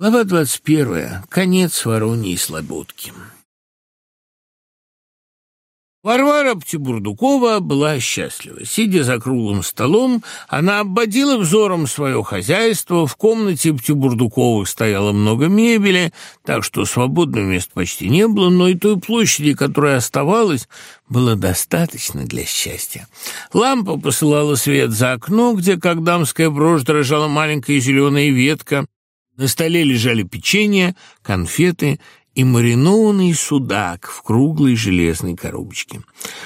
Глава 21. Конец Вороньей Слободки. Варвара Птибурдукова была счастлива. Сидя за круглым столом, она ободила взором свое хозяйство. В комнате Птибурдуковых стояло много мебели, так что свободных мест почти не было, но и той площади, которая оставалась, было достаточно для счастья. Лампа посылала свет за окно, где, как дамская брошь, дрожала маленькая зеленая ветка, на столе лежали печенье, конфеты и маринованный судак в круглой железной коробочке.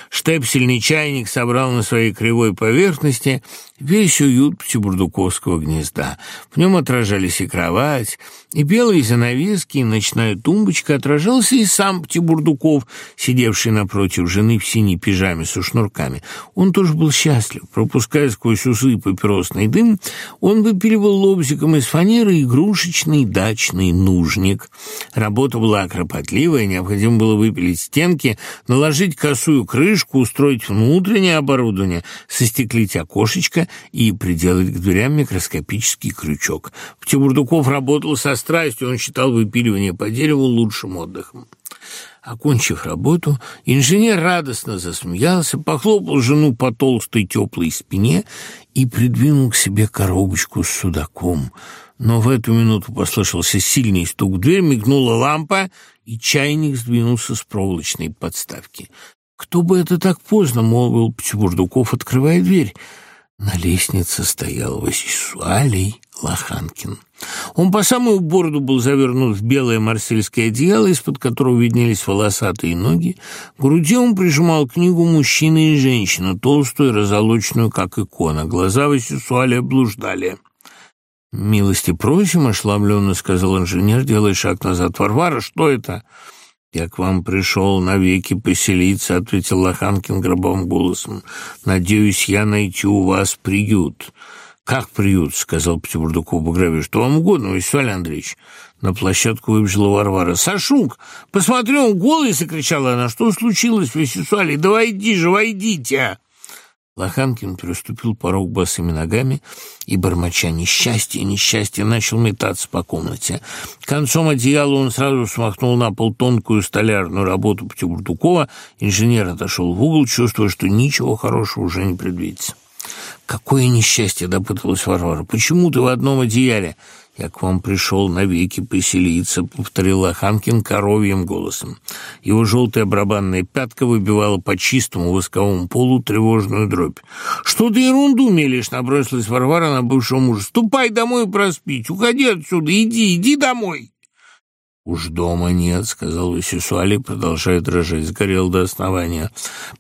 Штепсельный чайник собрал на своей кривой поверхности весь уют птибурдуковского гнезда. В нем отражались и кровать, и белые занавески, и ночная тумбочка. Отражался и сам Птибурдуков, сидевший напротив жены в синей пижаме с шнурками. Он тоже был счастлив. Пропуская сквозь усы папиросный дым, он выпиливал лобзиком из фанеры игрушечный дачный нужник. Работа была была кропотливая, необходимо было выпилить стенки, наложить косую крышку, устроить внутреннее оборудование, состеклить окошечко и приделать к дверям микроскопический крючок. Птибурдуков работал со страстью, он считал выпиливание по дереву лучшим отдыхом. Окончив работу, инженер радостно засмеялся, похлопал жену по толстой теплой спине и придвинул к себе коробочку с судаком — но в эту минуту послышался сильный стук в дверь, мигнула лампа, и чайник сдвинулся с проволочной подставки. «Кто бы это так поздно?» — молвил Петербурдуков, открывая дверь. На лестнице стоял Васисуалий Лоханкин. Он по самую бороду был завернут в белое марсельское одеяло, из-под которого виднелись волосатые ноги. К груди он прижимал книгу мужчины и женщина», толстую и разолоченную, как икона. Глаза Васисуалия блуждали. «Милости просим», — ошломленно сказал инженер, делая шаг назад. «Варвара, что это?» «Я к вам пришел навеки поселиться», — ответил Лоханкин гробовым голосом. «Надеюсь, я найти у вас приют». «Как приют?» — сказал Пятибурдуков Багрове. «Что вам угодно, Василий Андреевич?» На площадку выбежала Варвара. «Сашук, посмотри, он голый!» — закричала она. «Что случилось, Василий? Давай иди же, войдите!» Лоханкин приступил порог босыми ногами, и, бормоча несчастье, несчастье, начал метаться по комнате. Концом одеяла он сразу смахнул на пол тонкую столярную работу Птибурдукова. Инженер отошел в угол, чувствуя, что ничего хорошего уже не предвидится. «Какое несчастье!» — допыталась Варвара. «Почему ты в одном одеяле?» Я к вам пришел на веки поселиться, повторил Ханкин коровьим голосом. Его желтая барабанная пятка выбивала по чистому восковому полу тревожную дробь. «Что ты ерунду мелешь?» — набросилась Варвара на бывшего мужа. «Ступай домой и проспить, уходи отсюда, иди, иди домой!» Уж дома нет, — сказал Висисуали, продолжая дрожать. Сгорел до основания.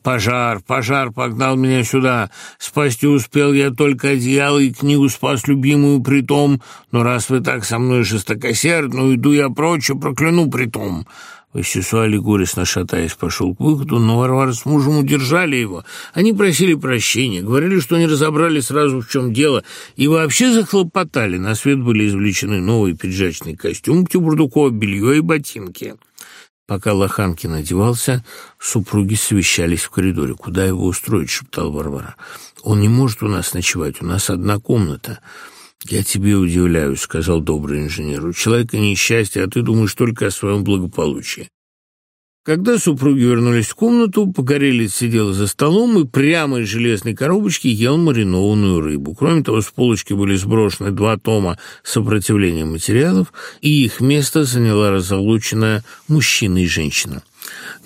Пожар, пожар погнал меня сюда. Спасти успел я только одеяло и книгу спас любимую притом. Но раз вы так со мной жестокосердно, уйду я прочь и прокляну притом. Васюсуали горестно шатаясь пошел к выходу, но Варвара с мужем удержали его. Они просили прощения, говорили, что не разобрали сразу, в чем дело, и вообще захлопотали. На свет были извлечены новый пиджачный костюм Ктюбурдукова, белье и ботинки. Пока Лоханкин одевался, супруги совещались в коридоре. «Куда его устроить?» — шептал Варвара. «Он не может у нас ночевать, у нас одна комната». Я тебе удивляюсь, сказал добрый инженер. У человека несчастье, а ты думаешь только о своем благополучии. Когда супруги вернулись в комнату, Погорелец сидел за столом и прямо из железной коробочки ел маринованную рыбу. Кроме того, с полочки были сброшены два тома сопротивления материалов, и их место заняла разоблаченная мужчина и женщина.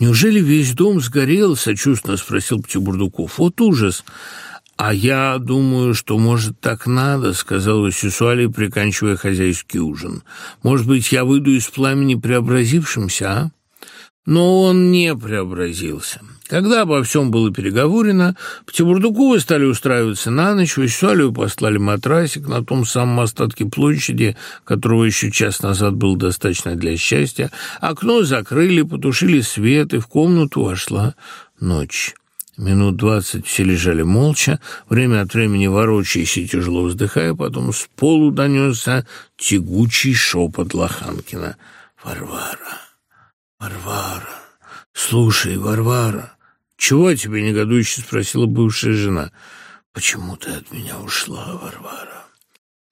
«Неужели весь дом сгорел?» – сочувственно спросил Птибурдуков. «Вот ужас! А я думаю, что, может, так надо, — сказала Сюсуали, приканчивая хозяйский ужин. Может быть, я выйду из пламени преобразившимся, а? Но он не преобразился. Когда обо всем было переговорено, Птибурдуковы стали устраиваться на ночь, Васюалию послали матрасик на том самом остатке площади, которого еще час назад было достаточно для счастья. Окно закрыли, потушили свет, и в комнату вошла ночь. Минут двадцать все лежали молча, время от времени ворочаясь и тяжело вздыхая, потом с полу донесся тягучий шепот Лоханкина. «Варвара! Варвара! Слушай, Варвара!» «Чего тебе негодующе?» — спросила бывшая жена. «Почему ты от меня ушла, Варвара?»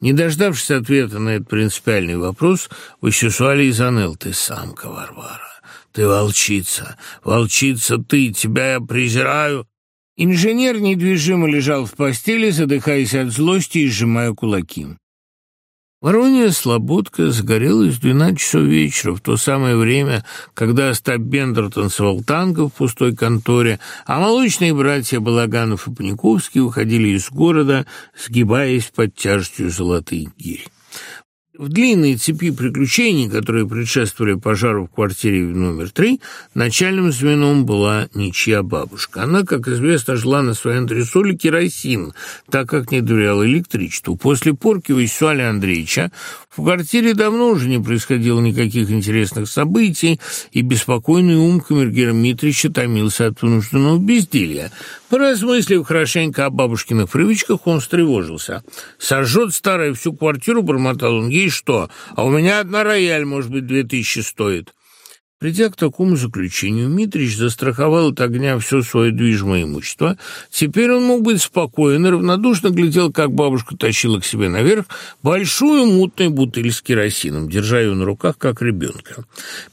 Не дождавшись ответа на этот принципиальный вопрос, Васюсуалий заныл «Ты самка, Варвара!» Ты волчица, волчица ты, тебя я презираю. Инженер недвижимо лежал в постели, задыхаясь от злости и сжимая кулаки. Воронья слободка загорелась в 12 часов вечера, в то самое время, когда Остап Бендер танцевал танго в пустой конторе, а молочные братья Балаганов и Паниковский уходили из города, сгибаясь под тяжестью золотых гирь. В длинной цепи приключений, которые предшествовали пожару в квартире номер три, начальным звеном была ничья бабушка. Она, как известно, жила на своей антресоле керосин, так как не доверяла электричеству. После порки у Исуаля Андреевича в квартире давно уже не происходило никаких интересных событий, и беспокойный ум камергера Митрича томился от вынужденного безделья. Поразмыслив хорошенько о бабушкиных привычках, он встревожился. «Сожжет старая всю квартиру», — бормотал он ей, и что? А у меня одна рояль, может быть, две тысячи стоит. Придя к такому заключению, Митрич застраховал от огня все свое движимое имущество. Теперь он мог быть спокоен и равнодушно глядел, как бабушка тащила к себе наверх большую мутную бутыль с керосином, держа ее на руках, как ребенка.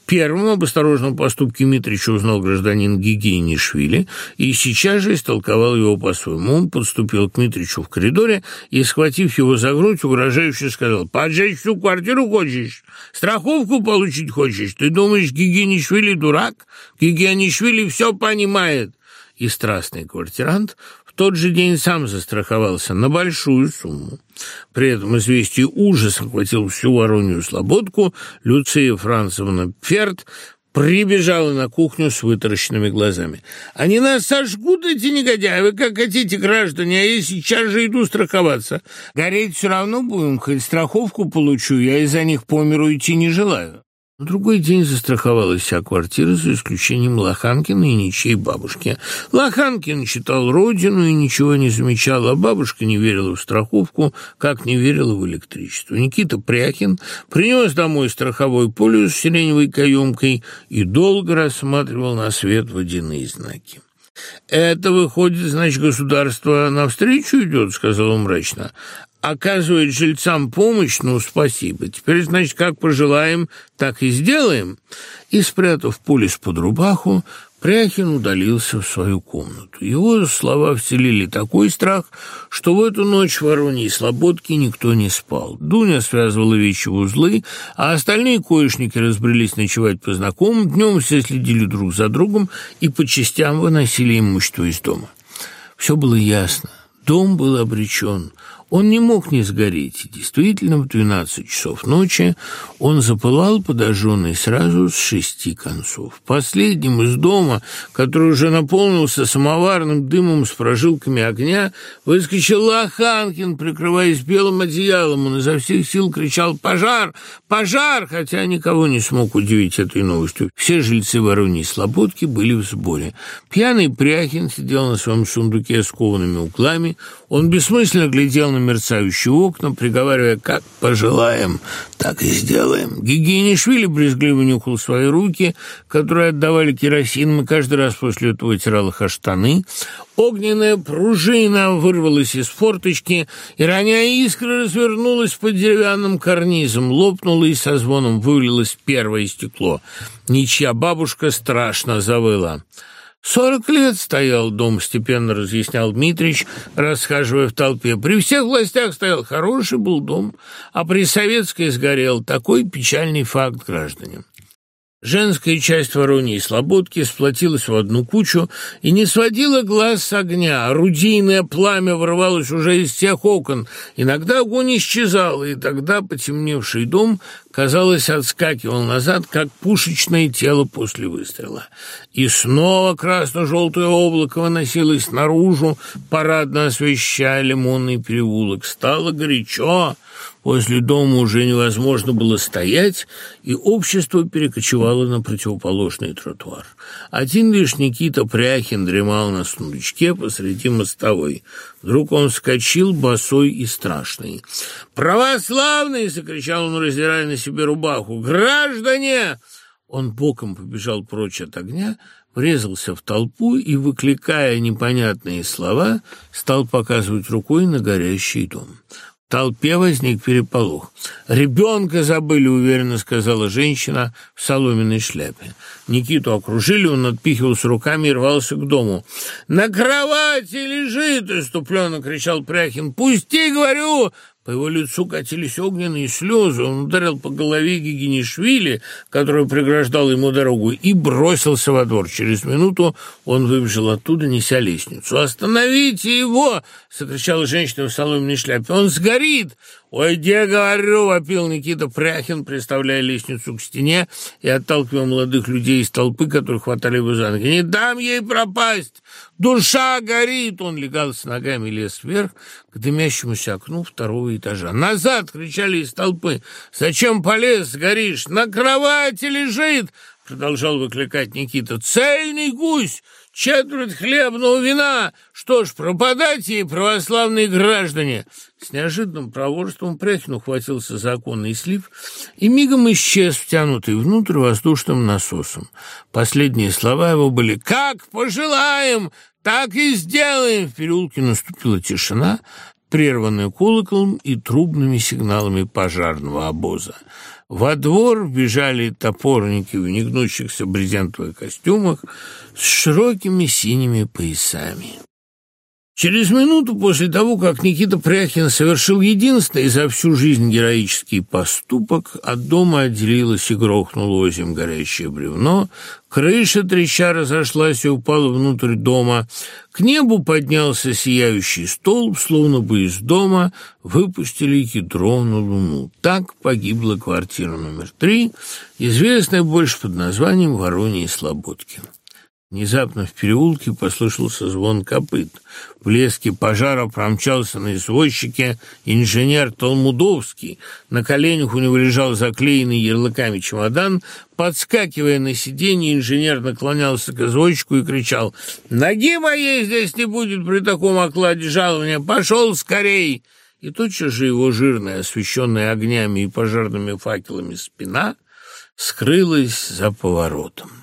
Первым об осторожном поступке Митрича узнал гражданин Гигиенишвили и сейчас же истолковал его по-своему. Он подступил к Митричу в коридоре и, схватив его за грудь, угрожающе сказал, «Поджечь всю квартиру хочешь? Страховку получить хочешь? Ты думаешь, Гигиенишвили Генишвили дурак? Гигианишвили все понимает!» И страстный квартирант в тот же день сам застраховался на большую сумму. При этом известие ужаса хватил всю Воронью слободку, Люция Францевна Пферт прибежала на кухню с вытаращенными глазами. «Они нас сожгут, эти негодяи! Вы как хотите, граждане, а я сейчас же иду страховаться. Гореть все равно будем, хоть страховку получу, я из-за них по миру идти не желаю» другой день застраховалась вся квартира за исключением Лоханкина и ничьей бабушки. Лоханкин читал «Родину» и ничего не замечал, а бабушка не верила в страховку, как не верила в электричество. Никита Прякин принес домой страховой полюс с сиреневой каемкой и долго рассматривал на свет водяные знаки. «Это, выходит, значит, государство навстречу идет», — сказал он мрачно оказывает жильцам помощь, ну, спасибо. Теперь, значит, как пожелаем, так и сделаем». И, спрятав полис под рубаху, Пряхин удалился в свою комнату. Его слова вселили такой страх, что в эту ночь в Вороньей Слободке никто не спал. Дуня связывала вещи в узлы, а остальные коечники разбрелись ночевать по знакомым. Днем все следили друг за другом и по частям выносили имущество из дома. Все было ясно. Дом был обречен. Он не мог не сгореть, и действительно в двенадцать часов ночи он запылал подожженный сразу с шести концов. Последним из дома, который уже наполнился самоварным дымом с прожилками огня, выскочил Лоханкин, прикрываясь белым одеялом, он изо всех сил кричал «Пожар! Пожар!», хотя никого не смог удивить этой новостью. Все жильцы Вороньей Слободки были в сборе. Пьяный Пряхин сидел на своем сундуке с коваными углами, он бессмысленно глядел на мерцающие окна, приговаривая, как пожелаем, так и сделаем. Гигиенишвили брезгливо нюхал свои руки, которые отдавали керосин, и каждый раз после этого вытирал их о штаны. Огненная пружина вырвалась из форточки, и, роняя искры, развернулась под деревянным карнизом, лопнула и со звоном вылилось первое стекло. Ничья бабушка страшно завыла. Сорок лет стоял дом, степенно разъяснял Дмитрич, расхаживая в толпе. При всех властях стоял хороший был дом, а при советской сгорел. Такой печальный факт, гражданам. Женская часть Вороньей Слободки сплотилась в одну кучу и не сводила глаз с огня. Орудийное пламя вырывалось уже из тех окон. Иногда огонь исчезал, и тогда потемневший дом, казалось, отскакивал назад, как пушечное тело после выстрела. И снова красно-желтое облако выносилось наружу, парадно освещая лимонный переулок. Стало горячо, Возле дома уже невозможно было стоять, и общество перекочевало на противоположный тротуар. Один лишь Никита Пряхин дремал на сундучке посреди мостовой. Вдруг он вскочил, босой и страшный. «Православный!» — закричал он, раздирая на себе рубаху. «Граждане!» Он боком побежал прочь от огня, врезался в толпу и, выкликая непонятные слова, стал показывать рукой на горящий дом толпевозник переполох. Ребенка забыли, уверенно сказала женщина в соломенной шляпе. Никиту окружили, он отпихивался руками и рвался к дому. «На кровати лежит!» — иступленно кричал Пряхин. «Пусти, говорю!» По его лицу катились огненные слезы, он ударил по голове Гигинишвили, который преграждал ему дорогу, и бросился во двор. Через минуту он выбежал оттуда, неся лестницу. «Остановите его!» — закричала женщина в соломенной шляпе. «Он сгорит! Ой, где, говорю, вопил Никита Пряхин, приставляя лестницу к стене и отталкивая молодых людей из толпы, которые хватали его за «Не дам ей пропасть! Душа горит!» Он легал с ногами лес вверх к дымящемуся окну второго этажа. «Назад!» — кричали из толпы. «Зачем полез? Горишь! На кровати лежит!» — продолжал выкликать Никита. «Цельный гусь! Четверть хлебного ну, вина! Что ж, пропадать ей, православные граждане!» С неожиданным проворством Пряхин ухватился законный слив и мигом исчез, втянутый внутрь воздушным насосом. Последние слова его были «Как пожелаем! Так и сделаем!» В переулке наступила тишина, прерваны колоколом и трубными сигналами пожарного обоза. Во двор бежали топорники в негнущихся брезентовых костюмах с широкими синими поясами. Через минуту после того, как Никита Пряхин совершил единственный за всю жизнь героический поступок, от дома отделилось и грохнуло озим горящее бревно, крыша треща разошлась и упала внутрь дома, к небу поднялся сияющий столб, словно бы из дома выпустили ядро на луну. Так погибла квартира номер три, известная больше под названием Вороний слободкин. Внезапно в переулке послышался звон копыт. В леске пожара промчался на извозчике инженер Толмудовский. На коленях у него лежал заклеенный ярлыками чемодан. Подскакивая на сиденье, инженер наклонялся к извозчику и кричал «Ноги моей здесь не будет при таком окладе жалования! Пошел скорей!» И тотчас же его жирная, освещенная огнями и пожарными факелами спина скрылась за поворотом.